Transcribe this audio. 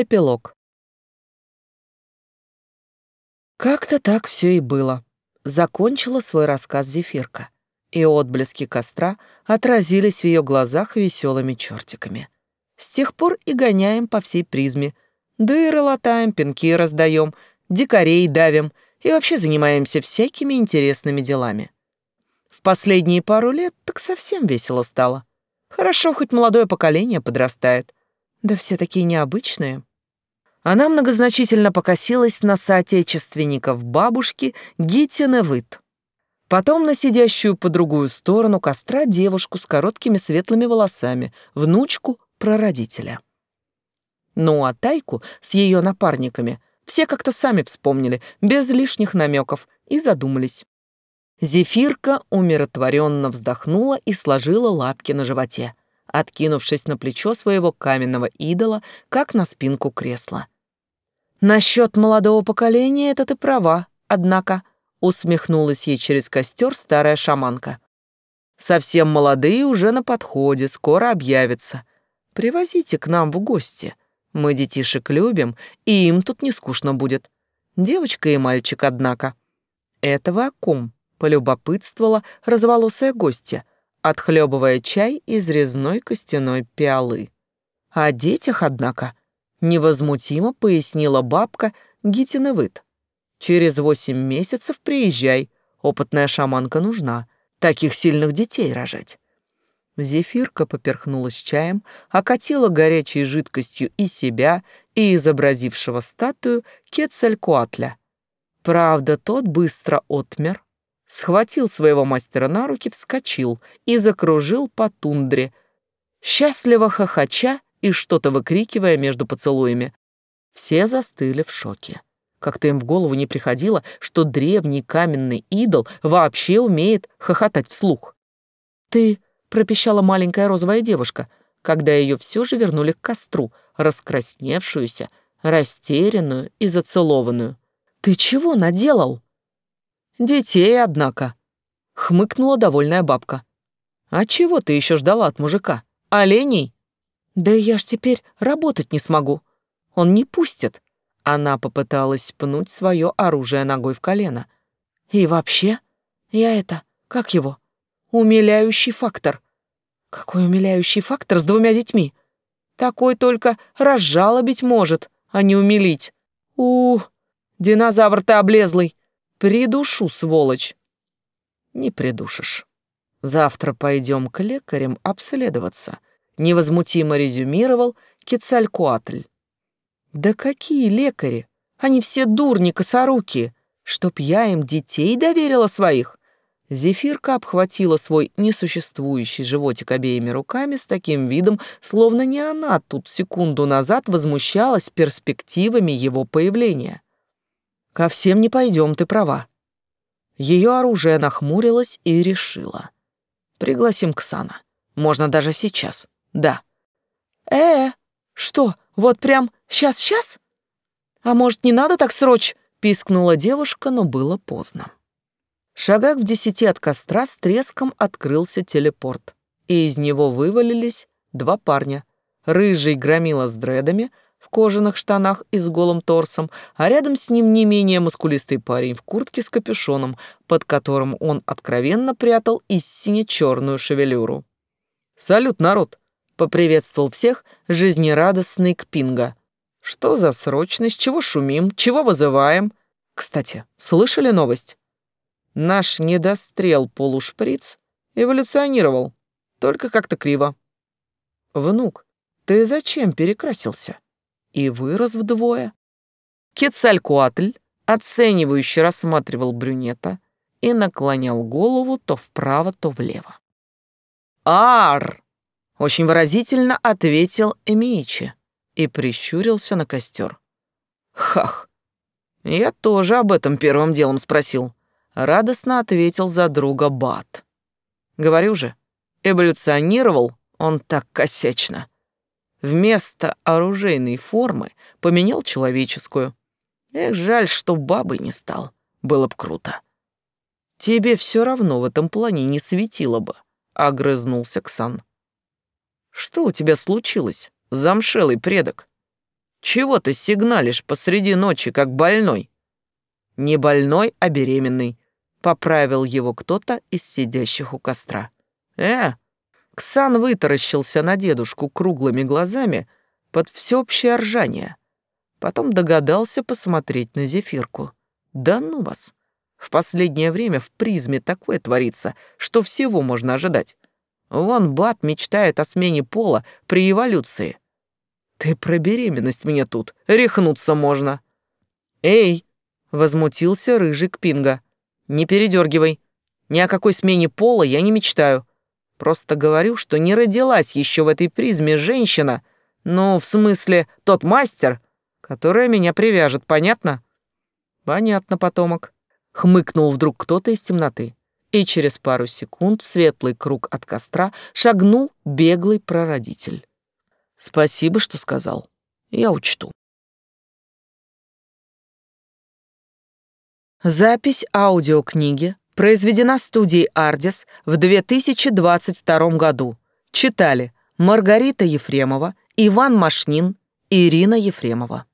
Эпилог. Как-то так все и было. Закончила свой рассказ Зефирка, и отблески костра отразились в ее глазах веселыми чертиками. С тех пор и гоняем по всей призме. Дыры латаем, пинки раздаем, дикарей давим и вообще занимаемся всякими интересными делами. В последние пару лет так совсем весело стало. Хорошо, хоть молодое поколение подрастает. Да все такие необычные. Она многозначительно покосилась на соотечественников бабушки Гитина Выт. Потом на сидящую по другую сторону костра девушку с короткими светлыми волосами, внучку прародителя. Ну а Тайку с ее напарниками все как-то сами вспомнили, без лишних намеков, и задумались. Зефирка умиротворенно вздохнула и сложила лапки на животе откинувшись на плечо своего каменного идола, как на спинку кресла. «Насчет молодого поколения это ты права, однако», — усмехнулась ей через костер старая шаманка. «Совсем молодые уже на подходе, скоро объявятся. Привозите к нам в гости. Мы детишек любим, и им тут не скучно будет. Девочка и мальчик, однако». «Этого о ком?» — полюбопытствовала разволосая гостья — отхлебывая чай из резной костяной пиалы. О детях, однако, невозмутимо пояснила бабка Гитиновыт. Через восемь месяцев приезжай, опытная шаманка нужна, таких сильных детей рожать. Зефирка поперхнулась чаем, окатила горячей жидкостью и себя, и изобразившего статую Кецалькуатля. Правда, тот быстро отмер, схватил своего мастера на руки, вскочил и закружил по тундре, счастливо хохоча и что-то выкрикивая между поцелуями. Все застыли в шоке. Как-то им в голову не приходило, что древний каменный идол вообще умеет хохотать вслух. «Ты», — пропищала маленькая розовая девушка, когда ее все же вернули к костру, раскрасневшуюся, растерянную и зацелованную. «Ты чего наделал?» Детей, однако, хмыкнула довольная бабка. А чего ты еще ждала от мужика? Оленей? Да я ж теперь работать не смогу. Он не пустит. Она попыталась пнуть свое оружие ногой в колено. И вообще, я это, как его? Умиляющий фактор. Какой умиляющий фактор с двумя детьми? Такой только разжалобить может, а не умилить. У, динозавр ты облезлый. Придушу, сволочь. Не придушишь. Завтра пойдем к лекарям обследоваться. Невозмутимо резюмировал Кецалькуатль. Да какие лекари? Они все дурни, косоруки. Чтоб я им детей доверила своих. Зефирка обхватила свой несуществующий животик обеими руками с таким видом, словно не она тут секунду назад возмущалась перспективами его появления. Ко всем не пойдем, ты права. Ее оружие нахмурилось и решила. Пригласим Ксана. Можно даже сейчас. Да. Э, что, вот прям сейчас-сейчас? А может, не надо так срочь? Пискнула девушка, но было поздно. Шагах в десяти от костра с треском открылся телепорт, и из него вывалились два парня. Рыжий громила с дредами — в кожаных штанах и с голым торсом, а рядом с ним не менее мускулистый парень в куртке с капюшоном, под которым он откровенно прятал истине черную шевелюру. «Салют, народ!» — поприветствовал всех жизнерадостный Кпинга. «Что за срочность? Чего шумим? Чего вызываем?» «Кстати, слышали новость?» Наш недострел полушприц эволюционировал, только как-то криво. «Внук, ты зачем перекрасился?» И вырос вдвое. Кецалькуатль оценивающе рассматривал брюнета и наклонял голову то вправо, то влево. «Ар!» — очень выразительно ответил Эмичи и прищурился на костер. «Хах! Я тоже об этом первым делом спросил», — радостно ответил за друга Бат. «Говорю же, эволюционировал он так косячно. Вместо оружейной формы поменял человеческую. Эх, жаль, что бабой не стал. Было б круто. Тебе все равно в этом плане не светило бы, огрызнулся Ксан. Что у тебя случилось, замшелый предок? Чего ты сигналишь посреди ночи, как больной?» «Не больной, а беременный», — поправил его кто-то из сидящих у костра. «Э!» Ксан вытаращился на дедушку круглыми глазами под всеобщее ржание. Потом догадался посмотреть на зефирку. «Да ну вас! В последнее время в призме такое творится, что всего можно ожидать. Вон Бат мечтает о смене пола при эволюции. Ты про беременность мне тут, рехнуться можно. Эй, возмутился рыжий Кпинга. Не передергивай. Ни о какой смене пола я не мечтаю. Просто говорю, что не родилась еще в этой призме женщина, ну, в смысле, тот мастер, которая меня привяжет, понятно? Понятно, потомок. Хмыкнул вдруг кто-то из темноты и через пару секунд в светлый круг от костра шагнул беглый прародитель. «Спасибо, что сказал. Я учту». Запись аудиокниги произведена студией «Ардис» в 2022 году. Читали Маргарита Ефремова, Иван Машнин, Ирина Ефремова.